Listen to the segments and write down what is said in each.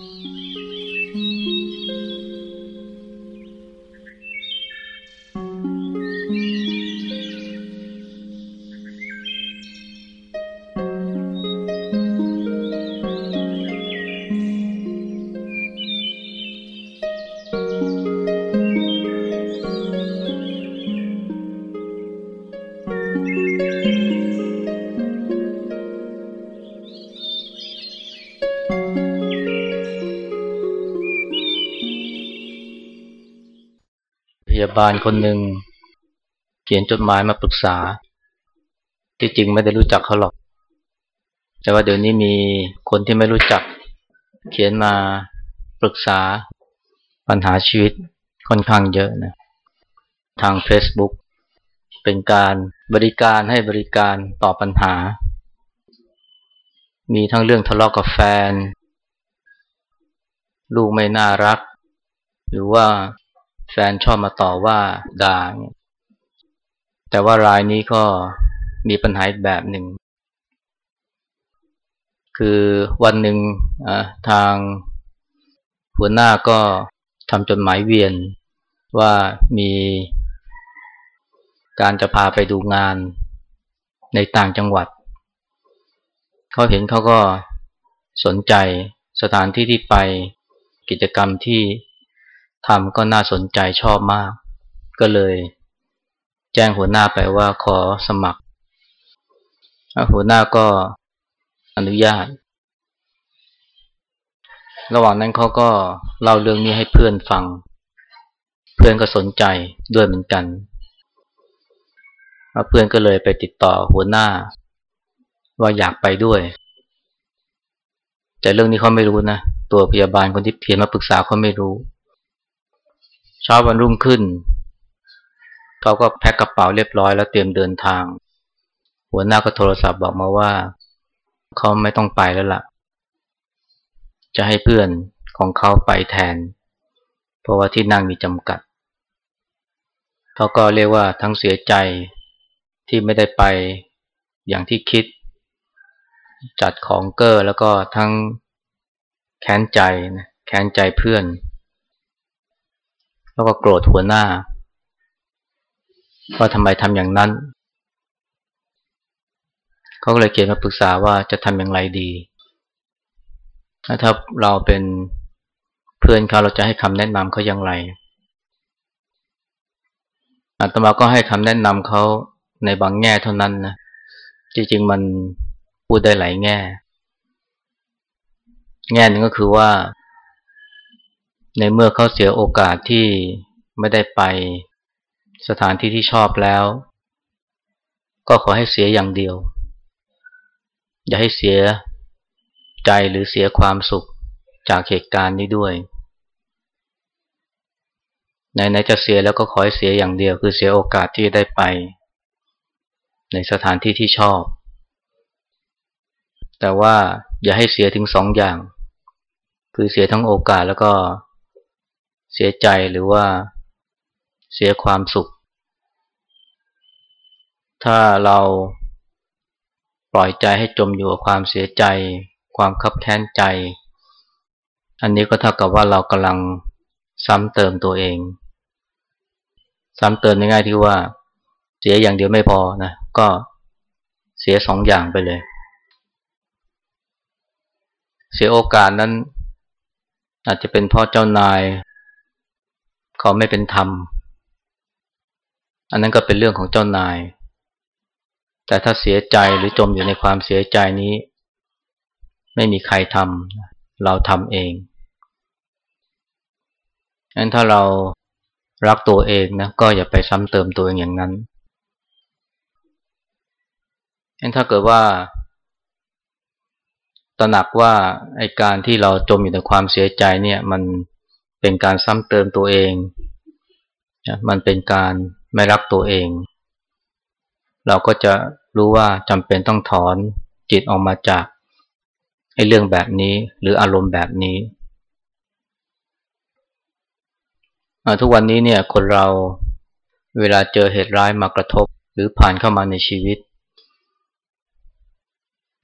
ย บาลคนหนึ่งเขียนจดหมายมาปรึกษา ที่จริงไม่ได้รู้จักเขาหรอก แต่ว่าเดี๋ยวนี้มีคนที่ไม่รู้จัก เขียนมาปรึกษาปัญหาชีวิตค่อนข้างเยอะนะทาง Facebook เป็นการบริการให้บริการตอบปัญหา มีทั้งเรื่องทะเลาะกกับแฟน ลูกไม่น่ารัก หรือว่า แฟนชอบมาต่อว่าด่าแต่ว่ารายนี้ก็มีปัญหาอีกแบบหนึ่ง คือวันหนึ่งทางหัวหน้าก็ทำจดหมายเวียนว่ามีการจะพาไปดูงานในต่างจังหวัด เขาเห็นเขาก็สนใจสถานที่ที่ไปกิจกรรมที่ ทำก็น่าสนใจชอบมาก ก็เลย แจ้งหัวหน้าไปว่าขอสมัคร หัวหน้าก็อนุญาต ระหว่างนั้นเขาก็เล่าเรื่องนี้ให้เพื่อนฟัง เพื่อนก็สนใจด้วยเหมือนกัน เพื่อนก็เลยไปติดต่อหัวหน้า ว่าอยากไปด้วย แต่เรื่องนี้เขาไม่รู้นะ ตัวพยาบาลคนที่เพียนมาปรึกษาเขาไม่รู้ เช้าวันรุ่งขึ้น เขาก็แพ็คกระเป๋าเรียบร้อยแล้วเตรียมเดินทาง หัวหน้าก็โทรศัพท์บอกมาว่า เขาไม่ต้องไปแล้วละ่ะ จะให้เพื่อนของเขาไปแทน เพราะว่าที่นั่งมีจำกัด เขาก็เรียกว่าทั้งเสียใจที่ไม่ได้ไปอย่างที่คิด จัดของเกอร์แล้วก็ทั้งแค้นใจนะแค้นใจเพื่อน แล้วก็โกรธหัวหน้าว่าทำไมทำอย่างนั้น เขาก็เลยเขียนมาปรึกษาว่าจะทำอย่างไรดี ถ้าเราเป็นเพื่อนเขาเราจะให้คำแนะนำเขาอย่างไรอาตมาก็ให้คำแนะนำเขาในบางแง่เท่านั้นนะจริงๆมันพูดได้หลายแง่ แง่หนึ่งก็คือว่า ในเมื่อเขาเสียโอกาสที่ไม่ได้ไปสถานที่ที่ชอบแล้ว ก็ขอให้เสียอย่างเดียว อย่าให้เสียใจหรือเสียความสุขจากเหตุการณ์นี้ด้วยไหนๆจะเสียแล้วก็ขอให้เสียอย่างเดียว คือเสียโอกาสที่ได้ไป ในสถานที่ที่ชอบ แต่ว่าอย่าให้เสียถึงสองอย่าง คือเสียทั้งโอกาสแล้วก็ เสียใจหรือว่าเสียความสุข ถ้าเราปล่อยใจให้จมอยู่กับความเสียใจ ความคับแค้นใจ อันนี้ก็เท่ากับว่าเรากำลังซ้ำเติมตัวเอง ซ้ำเติมง่ายๆที่ว่า เสียอย่างเดียวไม่พอนะก็เสียสองอย่างไปเลย เสียโอกาสนั้น อาจจะเป็นพราะเจ้านาย เขาไม่เป็นธรรม อันนั้นก็เป็นเรื่องของเจ้านาย แต่ถ้าเสียใจหรือจมอยู่ในความเสียใจนี้ ไม่มีใครทำเราทำเองงั้นถ้าเรารักตัวเองนะก็อย่าไปซ้ำเติมตัวเองอย่างนั้นงั้นถ้าเกิดว่าตระหนักว่าไอการที่เราจมอยู่ในความเสียใจเนี่ยมัน เป็นการซ้ำเติมตัวเองมันเป็นการไม่รักตัวเอง เราก็จะรู้ว่าจำเป็นต้องถอนจิตออกมาจากไอ้เรื่องแบบนี้หรืออารมณ์แบบนี้ ทุกวันนี้เนี่ยคนเราเวลาเจอเหตุร้ายมากระทบหรือผ่านเข้ามาในชีวิต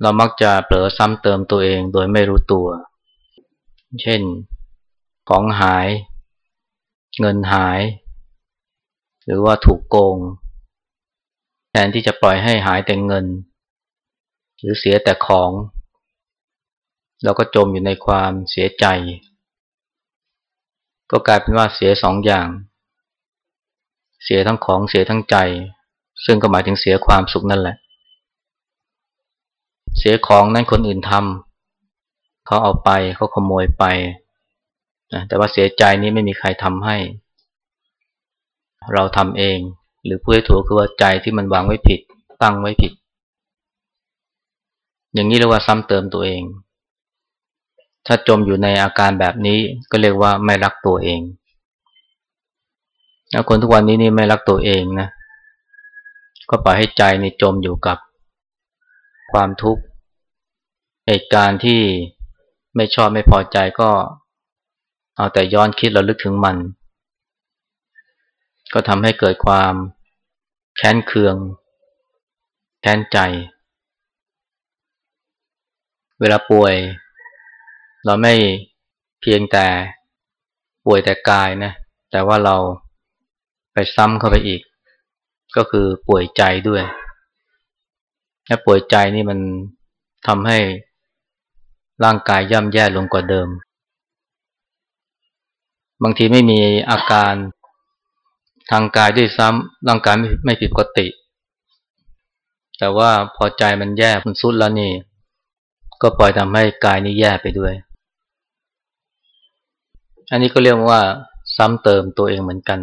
เรามักจะเผลอซ้ำเติมตัวเองโดยไม่รู้ตัว เช่น ของหาย เงินหาย หรือว่าถูกโกง แทนที่จะปล่อยให้หายแต่เงิน หรือเสียแต่ของ เราก็จมอยู่ในความเสียใจ ก็กลายเป็นว่าเสียสองอย่าง เสียทั้งของเสียทั้งใจ ซึ่งก็หมายถึงเสียความสุขนั่นแหละ เสียของนั้นคนอื่นทำเขาเอาไปเขาขโมยไป แต่ว่าเสียใจนี้ไม่มีใครทำให้ เราทำเอง หรือพูดให้ถูกคือว่าใจที่มันวางไว้ผิด ตั้งไว้ผิด อย่างนี้เรียกว่าซ้ำเติมตัวเอง ถ้าจมอยู่ในอาการแบบนี้ก็เรียกว่าไม่รักตัวเองคนทุกวันนี้นี่ไม่รักตัวเองนะก็ปล่อยให้ใจนี่จมอยู่กับความทุกข์เหตุการณ์ที่ไม่ชอบไม่พอใจก็ เอาแต่ย้อนคิดเราลึกถึงมัน ก็ทำให้เกิดความแค้นเคือง แค้นใจ เวลาป่วย เราไม่เพียงแต่ป่วยแต่กายนะ แต่ว่าเราไปซ้ำเข้าไปอีก ก็คือป่วยใจด้วยและป่วยใจนี่มันทำให้ร่างกายย่ำแย่ลงกว่าเดิม บางทีไม่มีอาการทางกายด้วยซ้ำร่างกายไม่ไม่ผิดปกติ แต่ว่าพอใจมันแย่มันสุดแล้วนี่ ก็ปล่อยทำให้กายนี้แย่ไปด้วย อันนี้ก็เรียกว่าซ้ำเติมตัวเองเหมือนกัน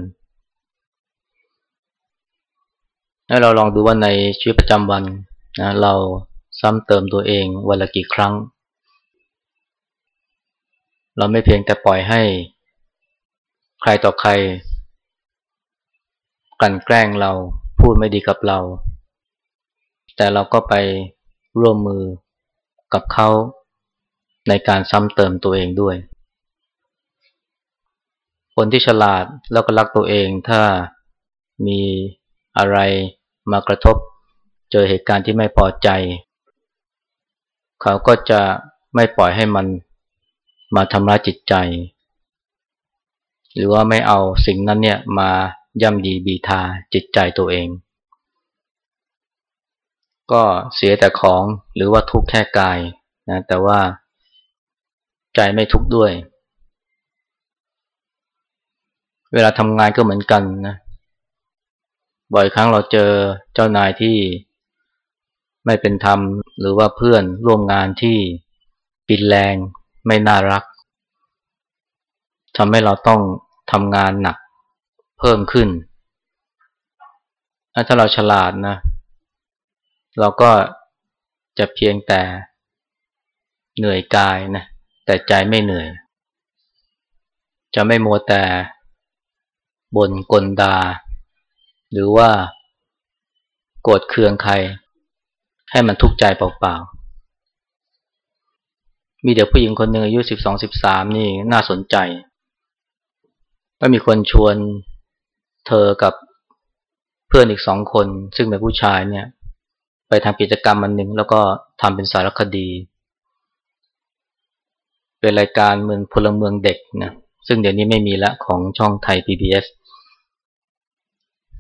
แล้วเราลองดูว่าในชีวิตประจำวันนะเราซ้ำเติมตัวเองวันละกี่ครั้ง เราไม่เพียงแต่ปล่อยให้ ใครต่อใคร กันแกล้งเราพูดไม่ดีกับเรา แต่เราก็ไปร่วมมือกับเขาในการซ้ำเติมตัวเองด้วย คนที่ฉลาดแล้วก็รักตัวเองถ้ามีอะไรมากระทบ เจอเหตุการณ์ที่ไม่พอใจ เขาก็จะไม่ปล่อยให้มันมาทำร้ายจิตใจ หรือว่าไม่เอาสิ่งนั้นเนี่ยมาย่ำยีบีทาจิตใจตัวเอง ก็เสียแต่ของหรือว่าทุกข์แค่กายนะแต่ว่าใจไม่ทุกข์ด้วย เวลาทำงานก็เหมือนกันนะบ่อยครั้งเราเจอเจ้านายที่ไม่เป็นธรรม หรือว่าเพื่อนร่วมงานที่ปิดแรงไม่น่ารัก ทำให้เราต้องทำงานหนักเพิ่มขึ้น ถ้าเราฉลาดนะ เราก็จะเพียงแต่เหนื่อยกายนะ แต่ใจไม่เหนื่อย จะไม่มัวแต่บนกลดา หรือว่าโกรธเคืองใคร ให้มันทุกข์ใจเปล่าๆ มีเด็กผู้หญิงคนหนึ่งอายุสิบสองสิบสามนี่น่าสนใจ ก็มีคนชวนเธอกับเพื่อนอีกสองคน ซึ่งเป็นผู้ชายเนี่ย ไปทำกิจกรรมมันหนึ่งแล้วก็ทำเป็นสารคดี เป็นรายการเมืองพลเมืองเด็กนะซึ่งเดี๋ยวนี้ไม่มีละของช่องไทย PBS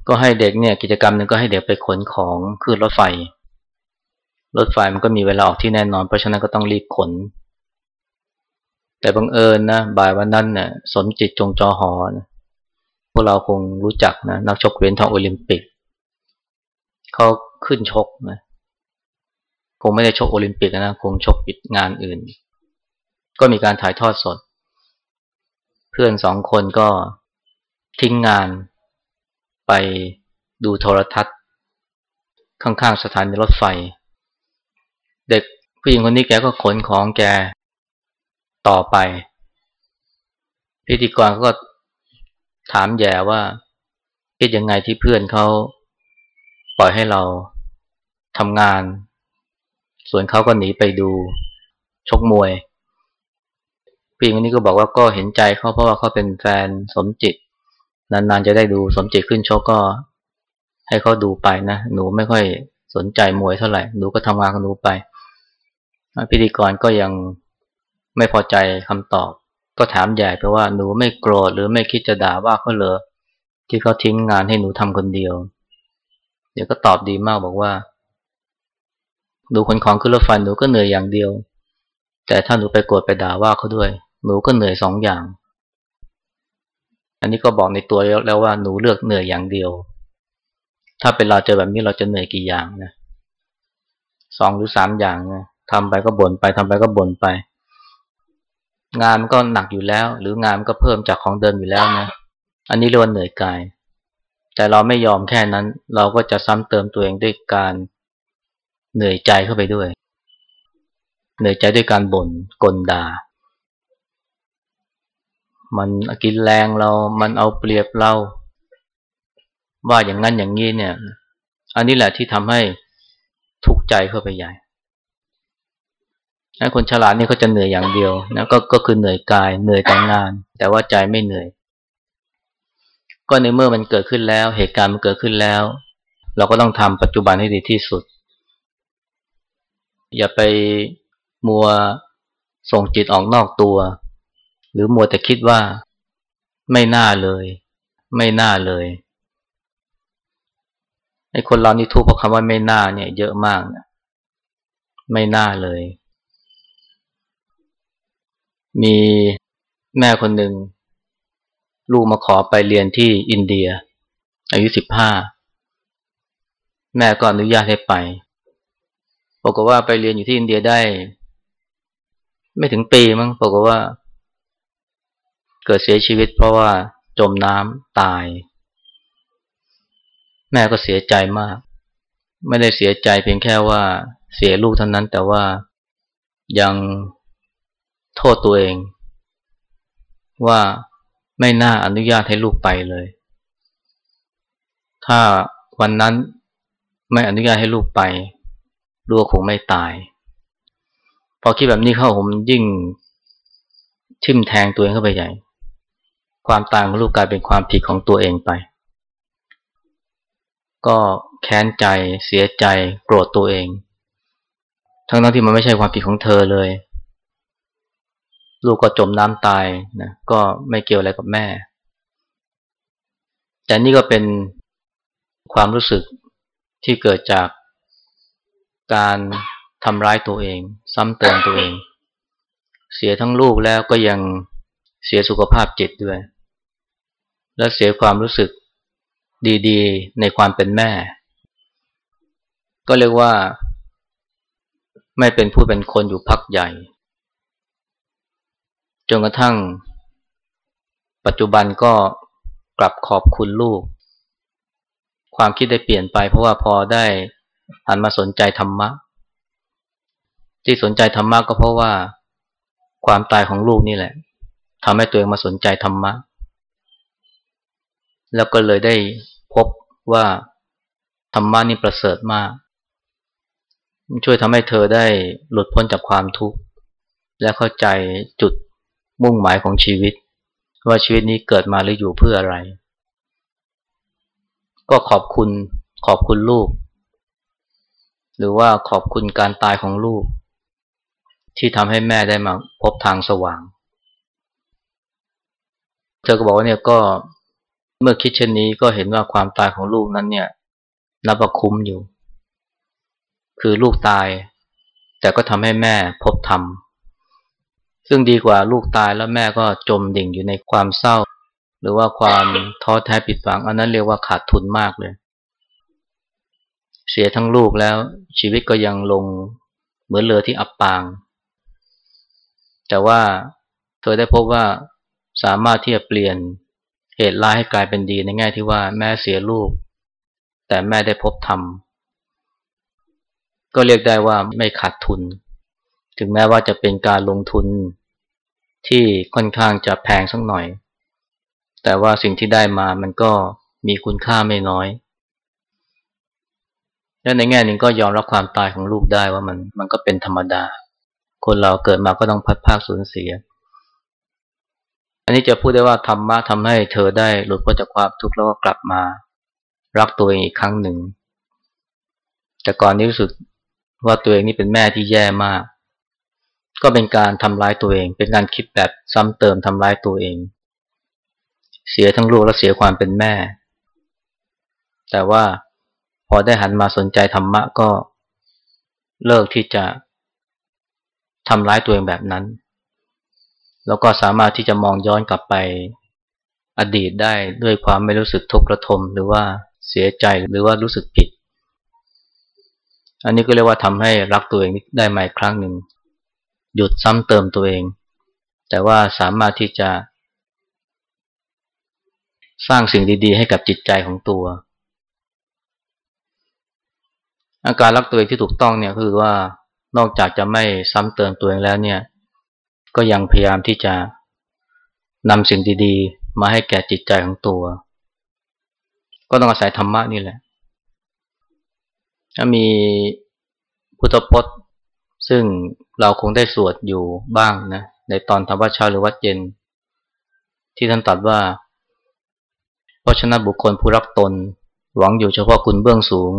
ก็ให้เด็กเนี่ยกิจกรรมหนึ่งก็ให้เด็กไปขนของขึ้นรถไฟ รถไฟมันก็มีเวลาออกที่แน่นอน เพราะฉะนั้นก็ต้องรีบขน แต่บังเอิญนะบ่ายวันนั้นเนี่ยสมจิตจงจอหอนะพวกเราคงรู้จักนะนักชกเหรียญทองโอลิมปิกเขาขึ้นชกนะคงไม่ได้ชกโอลิมปิกนะคงชกปิดงานอื่น ก็มีการถ่ายทอดสด เพื่อนสองคนก็ทิ้งงานไปดูโทรทัศน์ ข้างๆสถานีรถไฟ เด็กผู้หญิงคนนี้แกก็ขนของแก ต่อไป พิธีกรก็ถามแย่ว่าคิดยังไงที่เพื่อนเขาปล่อยให้เราทำงาน ส่วนเขาก็หนีไปดูชกมวยผู้หญิงคนนี้ก็บอกว่าก็เห็นใจเขาเพราะว่าเขาเป็นแฟนสมจิต นานๆจะได้ดูสมจิตขึ้นชกก็ ให้เขาดูไปนะ หนูไม่ค่อยสนใจมวยเท่าไหร่ หนูก็ทำงานของหนูไป พิธีกรก็ยัง ไม่พอใจคำตอบ ก็ถามใหญ่ไปว่าหนูไม่โกรธหรือไม่คิดจะด่าว่าเขาเลยที่เขาทิ้งงานให้หนูทำคนเดียว เดี๋ยวก็ตอบดีมากบอกว่าหนูขนของขึ้นรถไฟหนูก็เหนื่อยอย่างเดียว แต่ถ้าหนูไปโกรธไปด่าว่าเขาด้วย หนูก็เหนื่อยสองอย่าง อันนี้ก็บอกในตัวแล้วว่าหนูเลือกเหนื่อยอย่างเดียว ถ้าเป็นเราเจอแบบนี้เราจะเหนื่อยกี่อย่างนะสองหรือสามอย่างนะทำไปก็บ่นไปทำไปก็บ่นไป งานมันก็หนักอยู่แล้ว หรืองานมันก็เพิ่มจากของเดิมอยู่แล้วนะอันนี้เรียกว่าเหนื่อยกาย แต่เราไม่ยอมแค่นั้น เราก็จะซ้ำเติมตัวเองด้วยการเหนื่อยใจเข้าไปด้วย เหนื่อยใจด้วยการบ่นกลดา่ามันกินแรงเรา มันเอาเปรียบเรา ว่าอย่างนั้นอย่างนี้เนี่ย อันนี้แหละที่ทำให้ทุกข์ใจเข้าไปใหญ่ คนฉลาดนี่เขาจะเหนื่อยอย่างเดียวนะก็ก็คือเหนื่อยกายเหนื่อยแต่งงาน แต่ว่าใจไม่เหนื่อย ก็ในเมื่อมันเกิดขึ้นแล้ว เหตุการณ์มันเกิดขึ้นแล้ว เราก็ต้องทำปัจจุบันให้ดีที่สุด อย่าไปมัวส่งจิตออกนอกตัว หรือมัวแต่คิดว่าไม่น่าเลย ไม่น่าเลยไอ้คนเรานี่ทุกข์เพราะคำว่าไม่น่าเนี่ย เยอะมากนะไม่น่าเลย มีแม่คนหนึ่ง ลูกมาขอไปเรียนที่อินเดีย อายุสิบห้าแม่ก็อนุญาตให้ไปบอกว่าไปเรียนอยู่ที่อินเดียได้ ไม่ถึงปีมั้งบอกว่า เกิดเสียชีวิตเพราะว่าจมน้ำตาย แม่ก็เสียใจมาก ไม่ได้เสียใจเพียงแค่ว่าเสียลูกเท่านั้นแต่ว่ายัง โทษตัวเอง ว่าไม่น่าอนุญาตให้ลูกไปเลย ถ้าวันนั้นไม่อนุญาตให้ลูกไปรู้ว่าคงไม่ตาย พอคิดแบบนี้เข้าผมยิ่งทิ่มแทงตัวเองเข้าไปใหญ่ ความตายของลูกกลายเป็นความผิดของตัวเองไป ก็แค้นใจเสียใจโกรธตัวเอง ทั้งนั้นที่มันไม่ใช่ความผิดของเธอเลย ลูกก็จมน้ำตายนะก็ไม่เกี่ยวอะไรกับแม่ แต่นี่ก็เป็นความรู้สึกที่เกิดจากการทำร้ายตัวเอง ซ้ำเติมตัวเอง เสียทั้งลูกแล้วก็ยังเสียสุขภาพจิตด้วย และเสียความรู้สึกดีๆ ในความเป็นแม่ ก็เรียกว่า ไม่เป็นผู้เป็นคนอยู่พักใหญ่ นกระทั่ง ปัจจุบันก็กลับขอบคุณลูก ความคิดได้เปลี่ยนไป เพราะว่าพอได้หันมาสนใจธรรมะ ที่สนใจธรรมะก็เพราะว่า ความตายของลูกนี่แหละทำให้ตัวเองมาสนใจธรรมะ แล้วก็เลยได้พบว่าธรรมะนี่ประเสริฐมาก ช่วยทำให้เธอได้หลุดพ้นจากความทุกข์ และเข้าใจจุด มุ่งหมายของชีวิต ว่าชีวิตนี้เกิดมาหรืออยู่เพื่ออะไร ก็ขอบคุณขอบคุณลูก หรือว่าขอบคุณการตายของลูก ที่ทำให้แม่ได้มาพบทางสว่าง เธอก็บอกว่าเนี่ยก็เมื่อคิดเช่นนี้ก็เห็นว่าความตายของลูกนั้นเนี่ย นับว่าคุ้มอยู่ คือลูกตาย แต่ก็ทำให้แม่พบธรรม ซึ่งดีกว่าลูกตายแล้วแม่ก็จมดิ่งอยู่ในความเศร้า หรือว่าความท้อแท้ผิดหวัง อันนั้นเรียกว่าขาดทุนมากเลย เสียทั้งลูกแล้วชีวิตก็ยังลงเหมือนเรือที่อับปาง แต่ว่าเธอได้พบว่าสามารถที่จะเปลี่ยนเหตุร้ายให้กลายเป็นดีในแง่ที่ว่าแม่เสียลูก แต่แม่ได้พบธรรมก็เรียกได้ว่าไม่ขาดทุน ถึงแม้ว่าจะเป็นการลงทุนที่ค่อนข้างจะแพงสักหน่อย แต่ว่าสิ่งที่ได้มามันก็มีคุณค่าไม่น้อย และในแง่หนึ่งก็ยอมรับความตายของลูกได้ว่ามันมันก็เป็นธรรมดา คนเราเกิดมาก็ต้องพัดภาคสูญเสีย อันนี้จะพูดได้ว่าธรรมะทำให้เธอได้หลุดพ้นจากความทุกข์แล้วก็กลับมา รักตัวเองอีกครั้งหนึ่ง แต่ก่อนนี้รู้สึกว่าตัวเองนี่เป็นแม่ที่แย่มาก ก็เป็นการทำร้ายตัวเอง เป็นการคิดแบบซ้ำเติมทำร้ายตัวเอง เสียทั้งลูกและเสียความเป็นแม่ แต่ว่าพอได้หันมาสนใจธรรมะก็เลิกที่จะทำร้ายตัวเองแบบนั้น แล้วก็สามารถที่จะมองย้อนกลับไปอดีตได้ด้วยความไม่รู้สึกทุกข์ระทมหรือว่าเสียใจหรือว่ารู้สึกผิด อันนี้ก็เรียกว่าทำให้รักตัวเองได้ใหม่ครั้งหนึ่ง หยุดซ้ำเติมตัวเอง แต่ว่าสามารถที่จะ สร้างสิ่งดีๆ ให้กับจิตใจของตัว อาการรักตัวเองที่ถูกต้องเนี่ยคือว่านอกจากจะไม่ซ้ำเติมตัวเองแล้วเนี่ย ก็ยังพยายามที่จะนำสิ่งดีๆ มาให้แก่จิตใจของตัว ก็ต้องอาศัยธรรมะนี่แหละ ถ้ามีพุทธพจน์ ซึ่งเราคงได้สวดอยู่บ้างนะในตอนธรรมวัชชาหรือวัดเย็น ที่ท่านตรัสว่า เพราะฉะนั้นบุคคลผู้รักตน หวังอยู่เฉพาะคุณเบื้องสูง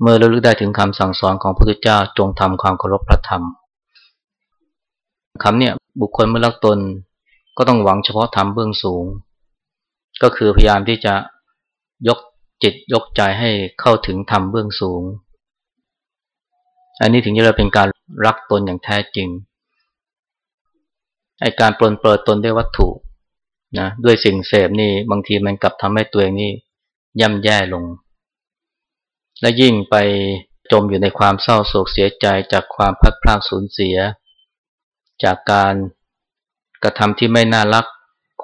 เมื่อระลึกได้ถึงคำสั่งสอนของพระพุทธเจ้าจงทำความเคารพพระธรรมคำเนี่ยบุคคลเมื่อรักตนก็ต้องหวังเฉพาะธรรมเบื้องสูง ก็คือพยายามที่จะยกจิตยกใจให้เข้าถึงธรรมเบื้องสูง อันนี้ถึงจะเรียกเป็นการรักตนอย่างแท้จริงไอการปลนเปิดตนด้วยวัตถุนะด้วยสิ่งเสพนี่บางทีมันกลับทำให้ตัวเองนี่ย่ำแย่ลง และยิ่งไปจมอยู่ในความเศร้าโศกเสียใจจากความพัดพลาดสูญเสีย จากการกระทำที่ไม่น่ารัก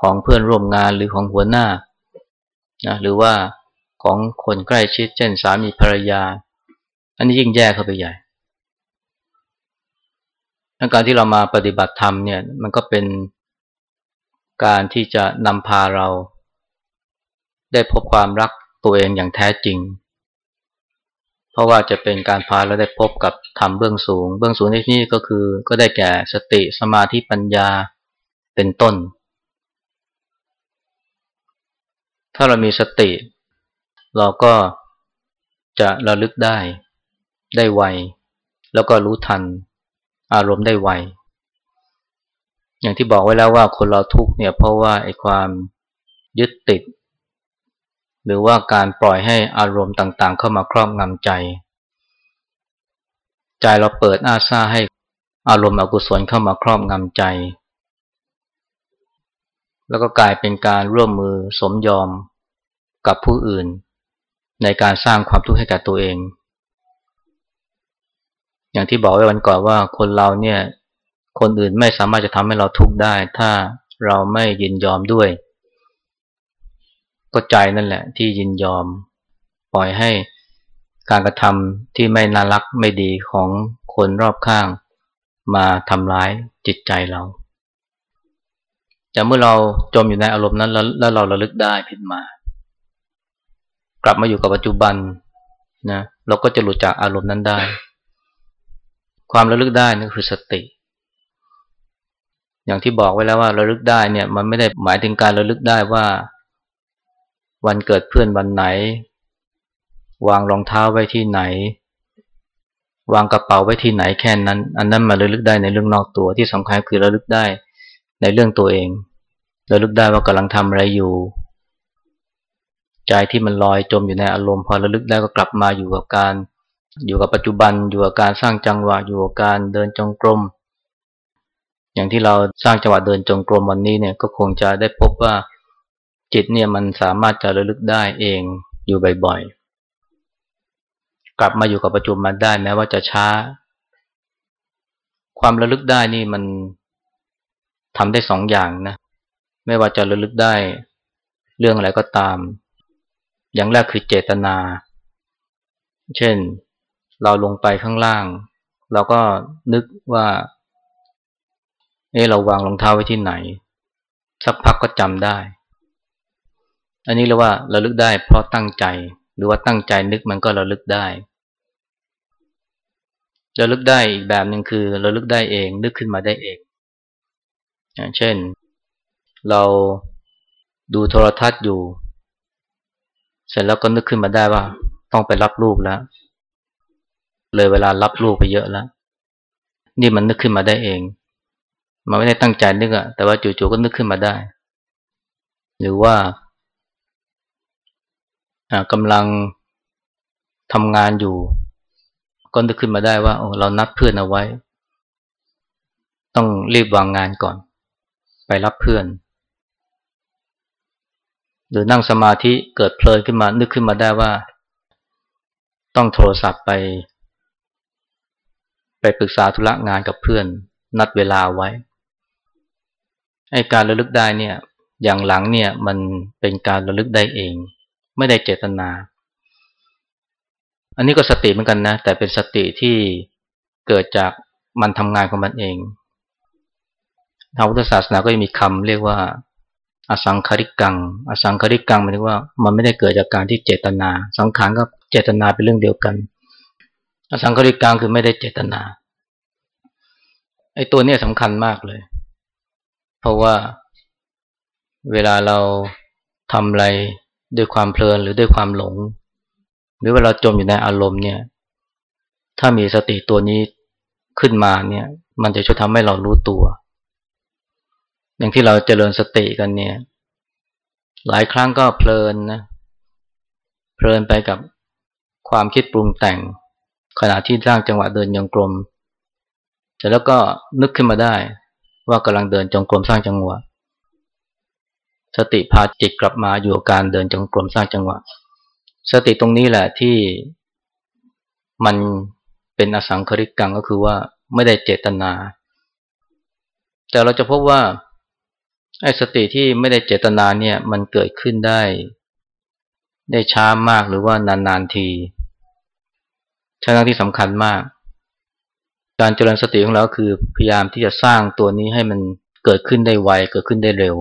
ของเพื่อนร่วมงานหรือของหัวหน้านะหรือว่าของคนใกล้ชิดเช่นสามีภรรยา อันนี้ยิ่งแย่เข้าไปใหญ่ การที่เรามาปฏิบัติธรรมเนี่ย มันก็เป็นการที่จะนำพาเรา ได้พบความรักตัวเองอย่างแท้จริง เพราะว่าจะเป็นการพาเราได้พบกับธรรมเบื้องสูง เบื้องสูงในที่นี้ก็คือ ก็ได้แก่สติสมาธิปัญญาเป็นต้น ถ้าเรามีสติ เราก็จะระลึกได้ ได้ไว แล้วก็รู้ทัน อารมณ์ได้ไว อย่างที่บอกไว้แล้วว่าคนเราทุกเนี่ยเพราะว่าไอ้ความยึดติด หรือว่าการปล่อยให้อารมณ์ต่างๆ เข้ามาครอบงำใจ ใจเราเปิดอาซาให้อารมณ์อกุศลเข้ามาครอบงำใจ แล้วก็กลายเป็นการร่วมมือสมยอมกับผู้อื่น ในการสร้างความทุกข์ให้กับตัวเอง อย่างที่บอกไว้วันก่อนว่าคนเราเนี่ย คนอื่นไม่สามารถจะทำให้เราทุกข์ได้ ถ้าเราไม่ยินยอมด้วย ก็ใจนั่นแหละ ที่ยินยอม ปล่อยให้การกระทำที่ไม่น่ารักไม่ดีของคนรอบข้าง มาทำร้ายจิตใจเราแต่เมื่อเราจมอยู่ในอารมณ์นั้นแล้วแล้วเราระลึกได้ขึ้นมา กลับมาอยู่กับปัจจุบันนะเราก็จะหลุดจากอารมณ์นั้นได้ ความระลึกได้นั่นคือสติ อย่างที่บอกไว้แล้วว่าระลึกได้เนี่ย มันไม่ได้หมายถึงการระลึกได้ว่า วันเกิดเพื่อนวันไหน วางรองเท้าไว้ที่ไหน วางกระเป๋าไว้ที่ไหนแค่นั้น อันนั้นมาระลึกได้ในเรื่องนอกตัวที่สำคัญคือระลึกได้ในเรื่องตัวเองระลึกได้ว่ากำลังทำอะไรอยู่ ใจที่มันลอยจมอยู่ในอารมณ์พอระลึกได้ก็กลับมาอยู่กับการ อยู่กับปัจจุบันอยู่กับการสร้างจังหวะอยู่กับการเดินจงกรม อย่างที่เราสร้างจังหวะเดินจงกรมวันนี้เนี่ยก็คงจะได้พบว่าจิตเนี่ยมันสามารถจะระลึกได้เองอยู่บ่อยๆ กลับมาอยู่กับปัจจุบันได้แม้ว่าจะช้า ความระลึกได้นี่มันทำได้สองอย่างนะ ไม่ว่าจะระลึกได้เรื่องอะไรก็ตาม อย่างแรกคือเจตนา เช่น เราลงไปข้างล่าง เราก็นึกว่า เออเราวางรองเท้าไว้ที่ไหน สักพักก็จำได้ อันนี้เรียกว่าระลึกได้เพราะตั้งใจ หรือว่าตั้งใจนึกมันก็ระลึกได้ระลึกได้อีกแบบหนึ่งคือระลึกได้เอง นึกขึ้นมาได้เองอย่างเช่น เราดูโทรทัศน์อยู่ เสร็จแล้วก็นึกขึ้นมาได้ว่า ต้องไปรับลูกแล้ว เลยเวลารับลูกไปเยอะแล้ว นี่มันนึกขึ้นมาได้เอง มันไม่ได้ตั้งใจนึกอะแต่ว่าจู่ๆก็นึกขึ้นมาได้ หรือว่ากำลังทำงานอยู่ ก็นึกขึ้นมาได้ว่าโอ้เรานัดเพื่อนเอาไว้ ต้องรีบวางงานก่อน ไปรับเพื่อน หรือนั่งสมาธิเกิดเพลินขึ้นมานึกขึ้นมาได้ว่า ต้องโทรศัพท์ไป ไปปรึกษาธุระงานกับเพื่อน นัดเวลาไว้ไอ้การระลึกได้เนี่ย อย่างหลังเนี่ยมันเป็นการระลึกได้เอง ไม่ได้เจตนา อันนี้ก็สติเหมือนกันนะ แต่เป็นสติที่เกิดจากมันทำงานของมันเองทางพุทธศาสนาก็มีคำเรียกว่า อสังคาริกัง อสังคาริกังหมายถึงว่ามันไม่ได้เกิดจากการที่เจตนา สังขารก็เจตนาเป็นเรื่องเดียวกัน อสังคริกังคือไม่ได้เจตนาไอ้ตัวนี้สำคัญมากเลย เพราะว่าเวลาเราทำอะไรด้วยความเพลินหรือด้วยความหลง หรือเวลาจมอยู่ในอารมณ์เนี่ย ถ้ามีสติตัวนี้ขึ้นมาเนี่ย มันจะช่วยทำให้เรารู้ตัว อย่างที่เราเจริญสติกันเนี่ย หลายครั้งก็เพลินนะเพลินไปกับความคิดปรุงแต่ง ขณะที่สร้างจังหวะเดินยังกลมแต่แล้วก็นึกขึ้นมาได้ว่ากำลังเดินจงกรมสร้างจังหวะ สติพาจิตกลับมาอยู่กับการเดินจงกรมสร้างจังหวะ สติตรงนี้แหละที่มันเป็นอสังคริกังก็คือว่าไม่ได้เจตนา แต่เราจะพบว่าไอ้สติที่ไม่ได้เจตนาเนี่ยมันเกิดขึ้นได้ ได้ช้ามากหรือว่านานๆที ฉะนั้นที่สำคัญมาก การเจริญสติของเราคือพยายามที่จะสร้างตัวนี้ให้มันเกิดขึ้นได้ไวเกิดขึ้นได้เร็ว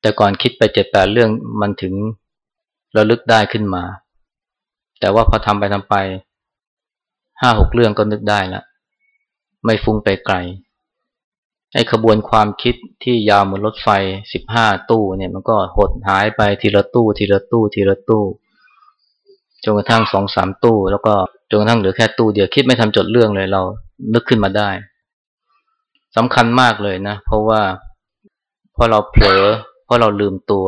แต่ก่อนคิดไปเจ็ดแปดเรื่องมันถึงระลึกได้ขึ้นมา แต่ว่าพอทำไปทำไปห้าหกเรื่องก็นึกได้ละไม่ฟุ้งไปไกลไอ้ขบวนความคิดที่ยาวเหมือนรถไฟสิบห้าตู้เนี่ยมันก็หดหายไปทีละตู้ ทีละตู้ ทีละตู้ จนกระทั่งสองสามตู้ แล้วก็จนกระทั่งเหลือแค่ตู้เดียวคิดไม่ทำจดเรื่องเลยเรานึกขึ้นมาได้สำคัญมากเลยนะ เพราะว่าพอเราเผลอเพราะเราลืมตัว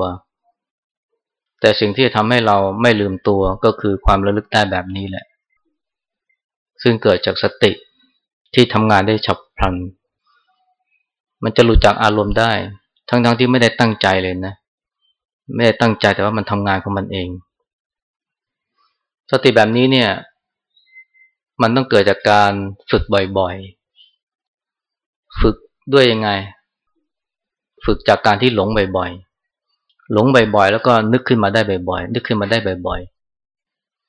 แต่สิ่งที่ทำให้เราไม่ลืมตัวก็คือความระลึกได้แบบนี้แหละ ซึ่งเกิดจากสติที่ทำงานได้ฉับพลัน มันจะรู้จักอารมณ์ได้ ทั้งๆทที่ไม่ได้ตั้งใจเลยนะ ไม่ได้ตั้งใจแต่ว่ามันทำงานของมันเอง สติแบบนี้เนี่ย มันต้องเกิดจากการฝึกบ่อยๆ ฝึกด้วยยังไง ฝึกจากการที่หลงบ่อยๆ หลงบ่อยๆ แล้วก็นึกขึ้นมาได้บ่อยๆ นึกขึ้นมาได้บ่อย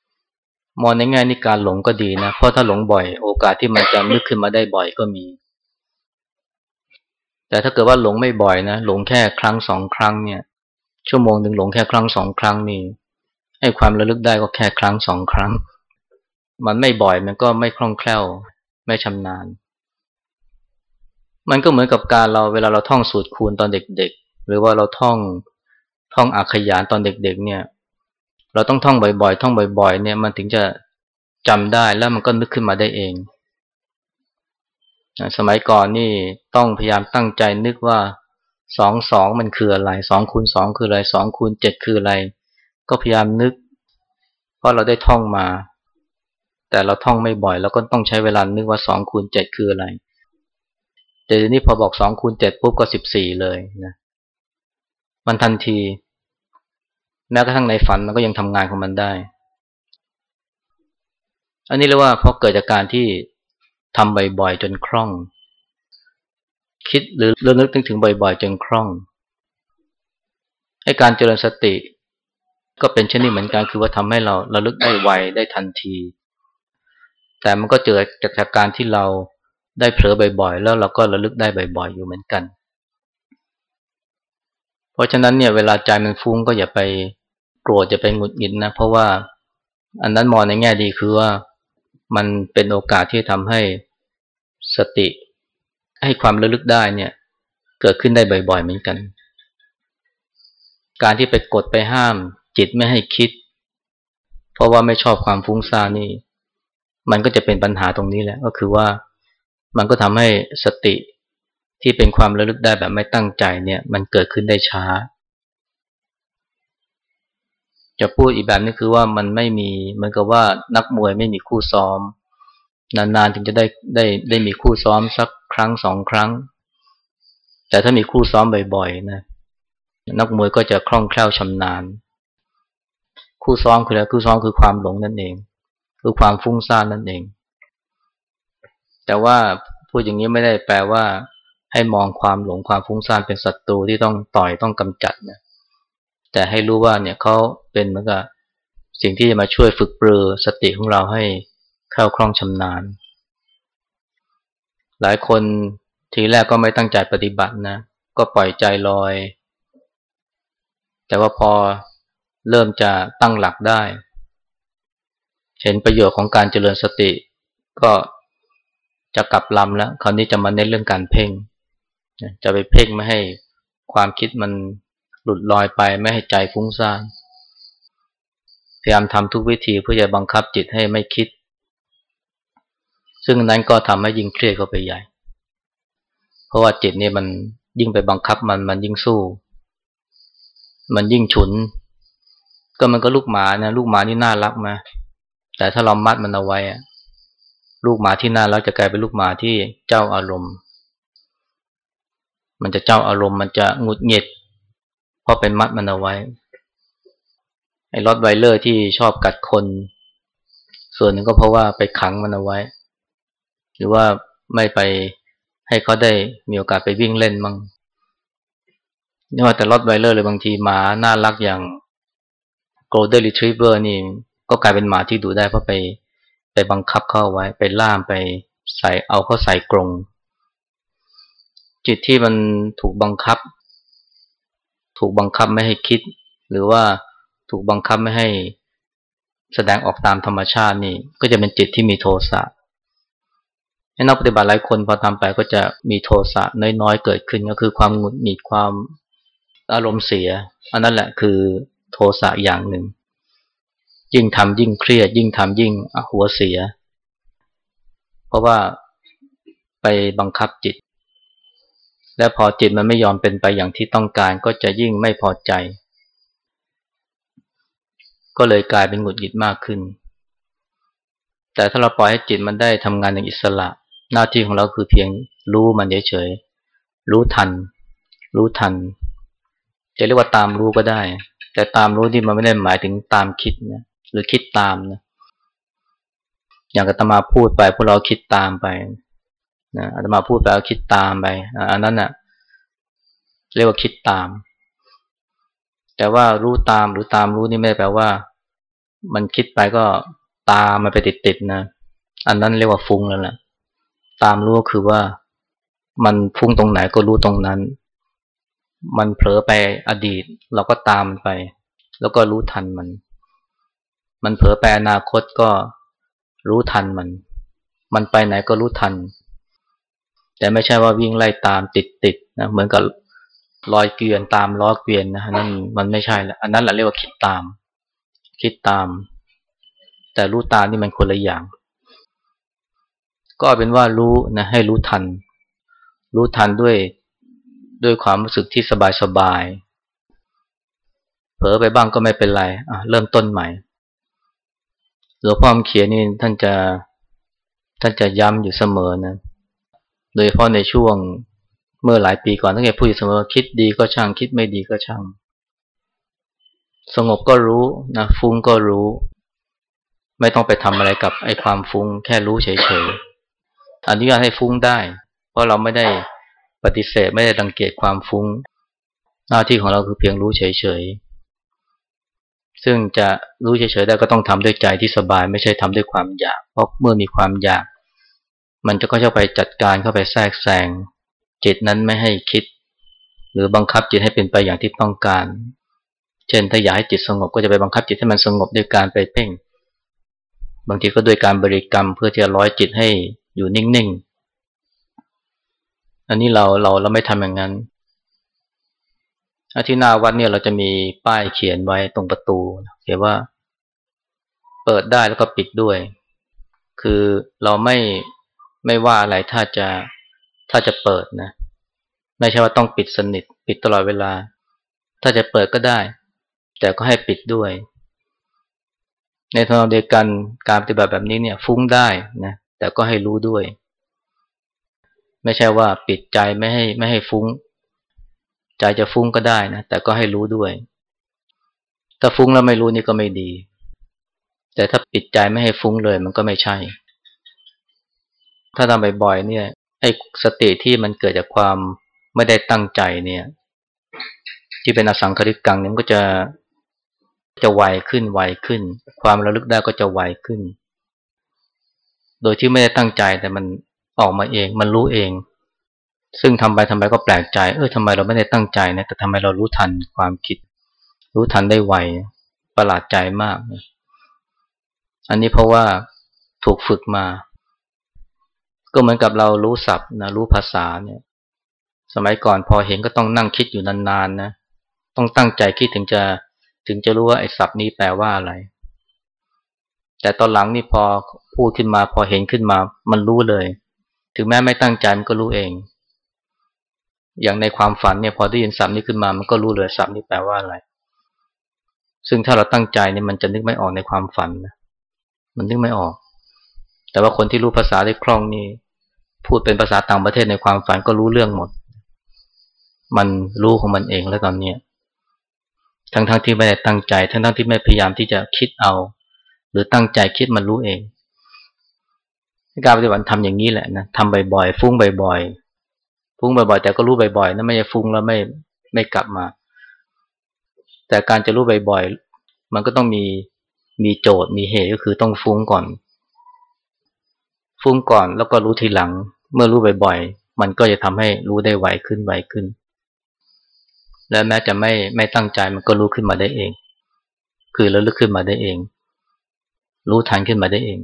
ๆ มองในแง่นี้การหลงก็ดีนะ เพราะถ้าหลงบ่อย โอกาสที่มันจะนึกขึ้นมาได้บ่อยก็มี แต่ถ้าเกิดว่าหลงไม่บ่อยนะ หลงแค่ครั้งสองครั้งเนี่ย ชั่วโมงหนึ่งหลงแค่ครั้งสองครั้งนี่ ให้ความระลึกได้ก็แค่ครั้งสองครั้ง มันไม่บ่อยมันก็ไม่คล่องแคล่ว ไม่ชำนาญ มันก็เหมือนกับการเราเวลาเราท่องสูตรคูณตอนเด็กๆ หรือว่าเราท่องท่องอักขยานตอนเด็ก ๆ เนี่ย เราต้องท่องบ่อยๆ ท่องบ่อย ๆ เนี่ยมันถึงจะจำได้แล้วมันก็นึกขึ้นมาได้เอง สมัยก่อนนี่ต้องพยายามตั้งใจนึกว่าสองสองมันคืออะไรสองคูณสองคืออะไรสองคูณเจ็ดคืออะไร ก็พยายามนึก เพราะเราได้ท่องมา แต่เราท่องไม่บ่อยเราก็ต้องใช้เวลานึกว่าสองคูณเจ็ดคืออะไร แต่ทีนี้พอบอกสองคูณเจ็ดปุ๊บก็สิบสี่เลยนะมันทันทีแม้กระทั่งในฝันมันก็ยังทำงานของมันได้ อันนี้เรียกว่าเพราะเกิดจากการที่ทำบ่อยๆจนคล่อง คิดหรือเรื่องนึกถึงบ่อยๆจนคล่องให้การเจริญสติ ก็เป็นเช่นนี้เหมือนกันคือว่าทำให้เราราลึกได้ไวได้ทันที แต่มันก็เจอจากการที่เราได้เผลอบ่อยๆ แล้วเราก็ระลึกได้บ่อยๆ อยู่เหมือนกัน เพราะฉะนั้นเนี่ยเวลาใจมันฟุ้งก็อย่าไปโกรธอย่าไปหงุดหงิดนะเพราะว่าอันนั้นมองในแง่ดีคือว่ามันเป็นโอกาสที่ทำให้สติ ให้ความระลึกได้เนี่ย เกิดขึ้นได้บ่อยๆ เหมือนกัน การที่ไปกดไปห้าม จิตไม่ให้คิด เพราะว่าไม่ชอบความฟุ้งซ่านนี่ มันก็จะเป็นปัญหาตรงนี้แหละ ก็คือว่ามันก็ทำให้สติที่เป็นความระลึกได้แบบไม่ตั้งใจเนี่ย มันเกิดขึ้นได้ช้า จะพูดอีกแบบนึงคือว่ามันไม่มีเหมือนกับว่านักมวยไม่มีคู่ซ้อม นานๆถึงจะได้ได้ได้มีคู่ซ้อมสักครั้งสองครั้ง แต่ถ้ามีคู่ซ้อมบ่อยๆนะนักมวยก็จะคล่องแคล่วชำนาญ คู่ซ้อมคืออะไรคู่ซ้อมคือความหลงนั่นเอง คือความฟุ้งซ่านนั่นเอง แต่ว่าพูดอย่างนี้ไม่ได้แปลว่า ให้มองความหลงความฟุ้งซ่านเป็นศัตรูที่ต้องต่อยต้องกำจัดนะแต่ให้รู้ว่าเนี่ยเขาเป็นเหมือนกับสิ่งที่จะมาช่วยฝึกปรือสติของเราให้เข้าคล่องชำนาญ หลายคนทีแรกก็ไม่ตั้งใจปฏิบัตินะ ก็ปล่อยใจลอย แต่ว่าพอ เริ่มจะตั้งหลักได้ เห็นประโยชน์ของการเจริญสติ ก็จะกลับลำแล้วคราวนี้จะมาเน้นเรื่องการเพ่ง จะไปเพ่งไม่ให้ความคิดมันหลุดลอยไปไม่ให้ใจฟุ้งซ่านพยายามทำทุกวิธีเพื่อจะบังคับจิตให้ไม่คิด ซึ่งนั้นก็ทำให้ยิ่งเครียดเข้าไปใหญ่ เพราะว่าจิตนี่มันยิ่งไปบังคับมันมันยิ่งสู้ มันยิ่งฉุน ก็มันก็ลูกหมานะลูกหมานี่น่ารักมาแต่ถ้าเรามัดมันเอาไว้ลูกหมาที่น่ารักจะกลายเป็นลูกหมาที่เจ้าอารมณ์ มันจะเจ้าอารมณ์มันจะงุดหงิดเพราะเป็นมัดมันเอาไว้ไอ้รถไวเลอร์ที่ชอบกัดคน ส่วนหนึ่งก็เพราะว่าไปขังมันเอาไว้ หรือว่าไม่ไปให้เขาได้มีโอกาสไปวิ่งเล่นมั่งนี่ว่าแต่รถไวเลอร์เลยบางทีหมาน่ารักอย่าง Golden Retriever นี่ก็กลายเป็นหมาที่ดูได้เพราะไปไปบังคับเข้าไว้ ไปล่ามไปใส่เอาเข้าใส่กรงจิตที่มันถูกบังคับ ถูกบังคับไม่ให้คิด หรือว่าถูกบังคับไม่ให้แสดงออกตามธรรมชาตินี่ ก็จะเป็นจิตที่มีโทสะให้นักปฏิบัติหลายคนพอทำไปก็จะมีโทสะน้อยๆเกิดขึ้นก็คือความหงุดหงิดความอารมณ์เสีย อันนั้นแหละคือ ทสะอย่างหนึ่ง ยิ่งทำยิ่งเครียด ยิ่งทำยิ่งหัวเสีย เพราะว่าไปบังคับจิต และพอจิตมันไม่ยอมเป็นไปอย่างที่ต้องการก็จะยิ่งไม่พอใจ ก็เลยกลายเป็นหงุดหงิดมากขึ้น แต่ถ้าเราปล่อยให้จิตมันได้ทำงานอย่างอิสระ หน้าที่ของเราคือเพียงรู้มันเฉยๆรู้ทัน รู้ทัน จะเรียกว่าตามรู้ก็ได้ แต่ตามรู้ที่มันไม่ได้หมายถึงตามคิดนะหรือคิดตามนะอย่างอาตมาพูดไปพวกเราคิดตามไปนะอาตมาพูดไปเราคิดตามไปอันนั้นนะ่ะ เรียกว่าคิดตาม แต่ว่ารู้ตามหรือตามรู้นี่ไม่ได้แปลว่า มันคิดไปก็ตามมันไปติดๆนะอันนั้นเรียกว่าฟุ้งแล้วแหละตามรู้ก็คือว่ามันฟุ้งตรงไหนก็รู้ตรงนั้น มันเผลอไปอดีต เราก็ตามไป แล้วก็รู้ทันมัน มันเผลอไปอนาคตก็รู้ทันมัน มันไปไหนก็รู้ทัน แต่ไม่ใช่ว่าวิ่งไล่ตามติดติดนะเหมือนกับลอยเกวียนตามล้อเกวียนนะนั่นมันไม่ใช่ล้วอันนั้นแหละเรียกว่าคิดตาม คิดตาม แต่รู้ตามนี่มันคนละอย่าง ก็เป็นว่ารู้นะให้รู้ทัน รู้ทันด้วย ด้วยความรู้สึกที่สบายสบายเผลอไปบ้างก็ไม่เป็นไรอะเริ่มต้นใหม่หลวงพ่อเขียนนี่ท่านจะท่านจะย้ำอยู่เสมอนะ โดยเฉพาะในช่วงเมื่อหลายปีก่อนท่านเคยพูดอยู่เสมอคิดดีก็ช่างคิดไม่ดีก็ช่าง สงบก็รู้นะฟุ้งก็รู้ ไม่ต้องไปทำอะไรกับไอ้ความฟุ้งแค่รู้เฉยๆอนุญาตให้ฟุ้งได้ เพราะเราไม่ได้ ปฏิเสธไม่ได้ดังเกตความฟุง้ง หน้าที่ของเราคือเพียงรู้เฉยๆ ซึ่งจะรู้เฉยๆได้ก็ต้องทำด้วยใจที่สบายไม่ใช่ทำด้วยความอยาก เพราะเมื่อมีความอยาก มันจะก็จะไปจัดการเข้าไปแทรกแซงจิตนั้นไม่ให้คิด หรือบังคับจิตให้เป็นไปอย่างที่ต้องการ เช่นถ้าอยากให้จิตสงบก็จะไปบังคับจิตให้มันสงบด้วยการไปเพ่ง บางทีก็โดยการบริกรรมเพื่อที่จะร้อยจิตให้อยู่นิ่งๆ อันนี้เราเราเราไม่ทำอย่างนั้นที่หน้าวัดเนี่ยเราจะมีป้ายเขียนไว้ตรงประตู เขียนว่า เปิดได้แล้วก็ปิดด้วย คือเราไม่ไม่ว่าอะไรถ้าจะถ้าจะเปิดนะ ไม่ใช่ว่าต้องปิดสนิท ปิดตลอดเวลา ถ้าจะเปิดก็ได้ แต่ก็ให้ปิดด้วย ในทางเดียวกันการปฏิบัติแบบนี้เนี่ย ฟุ้งได้นะแต่ก็ให้รู้ด้วย ไม่ใช่ว่าปิดใจไม่ให้ไม่ให้ฟุ้ง ใจจะฟุ้งก็ได้นะ แต่ก็ให้รู้ด้วย ถ้าฟุ้งแล้วไม่รู้นี่ก็ไม่ดี แต่ถ้าปิดใจไม่ให้ฟุ้งเลย มันก็ไม่ใช่ ถ้าทำบ่อยๆเนี่ยไอ้สติที่มันเกิดจากความไม่ได้ตั้งใจเนี่ย ที่เป็นอสังคริกังเนี่ยมันก็จะจะไวขึ้นไวขึ้น ความระลึกได้ก็จะไวขึ้น โดยที่ไม่ได้ตั้งใจแต่มัน ออกมาเอง มันรู้เอง ซึ่งทำไปทำไปก็แปลกใจ เออทำไมเราไม่ได้ตั้งใจนะแต่ทำไมเรารู้ทันความคิด รู้ทันได้ไวประหลาดใจมาก อันนี้เพราะว่าถูกฝึกมา ก็เหมือนกับเรารู้ศัพท์นะรู้ภาษาเนี่ย สมัยก่อนพอเห็นก็ต้องนั่งคิดอยู่นานๆนะต้องตั้งใจคิดถึงจะถึงจะรู้ว่าไอ้ศัพท์นี้แปลว่าอะไร แต่ตอนหลังนี่พอพูดขึ้นมาพอเห็นขึ้นมา มันรู้เลย ถึงแม้ไม่ตั้งใจมันก็รู้เอง อย่างในความฝันเนี่ยพอได้ยินศัพท์นี้ขึ้นมา มันก็รู้เลยศัพท์นี้แปลว่าอะไร ซึ่งถ้าเราตั้งใจเนี่ยมันจะนึกไม่ออกในความฝันนะมันนึกไม่ออก แต่ว่าคนที่รู้ภาษาได้คล่องนี่พูดเป็นภาษาต่างประเทศในความฝันก็รู้เรื่องหมด มันรู้ของมันเองแล้วตอนนี้ทั้งๆทที่ไม่ได้ตั้งใจ ทั้งๆทที่ไม่พยายามที่จะคิดเอา หรือตั้งใจคิดมันรู้เอง การปฏิบัติทำอย่างนี้แหละนะทำบ่อยๆฟุ้งบ่อยๆฟุ้งบ่อยๆ แต่ก็รู้บ่อยๆนะไม่ใช่ฟุ้งแล้วไม่ไม่กลับมา แต่การจะรู้บ่อยๆ มันก็ต้องมีมีโจทย์มีเหตุก็คือต้องฟุ้งก่อน ฟุ้งก่อนแล้วก็รู้ทีหลัง เมื่อรู้บ่อยๆ มันก็จะทำให้รู้ได้ไวขึ้นไวขึ้น และแม้จะไม่ไม่ตั้งใจมันก็รู้ขึ้นมาได้เอง คือระลึกขึ้นมาได้เอง รู้ทันขึ้นมาได้เอง